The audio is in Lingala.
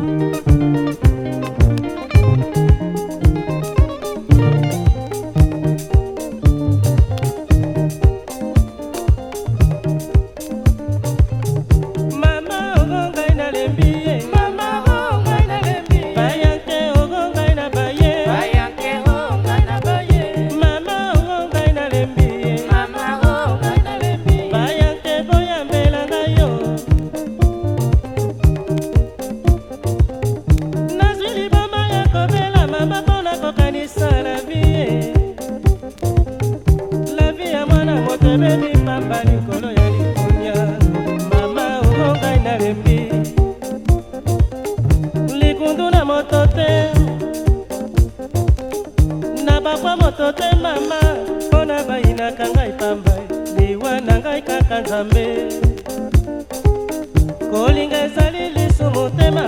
Música moto te mama mpo na bayinaka ngai pamba liwa na ngai kaka nzambe kolinga ezali lisu motema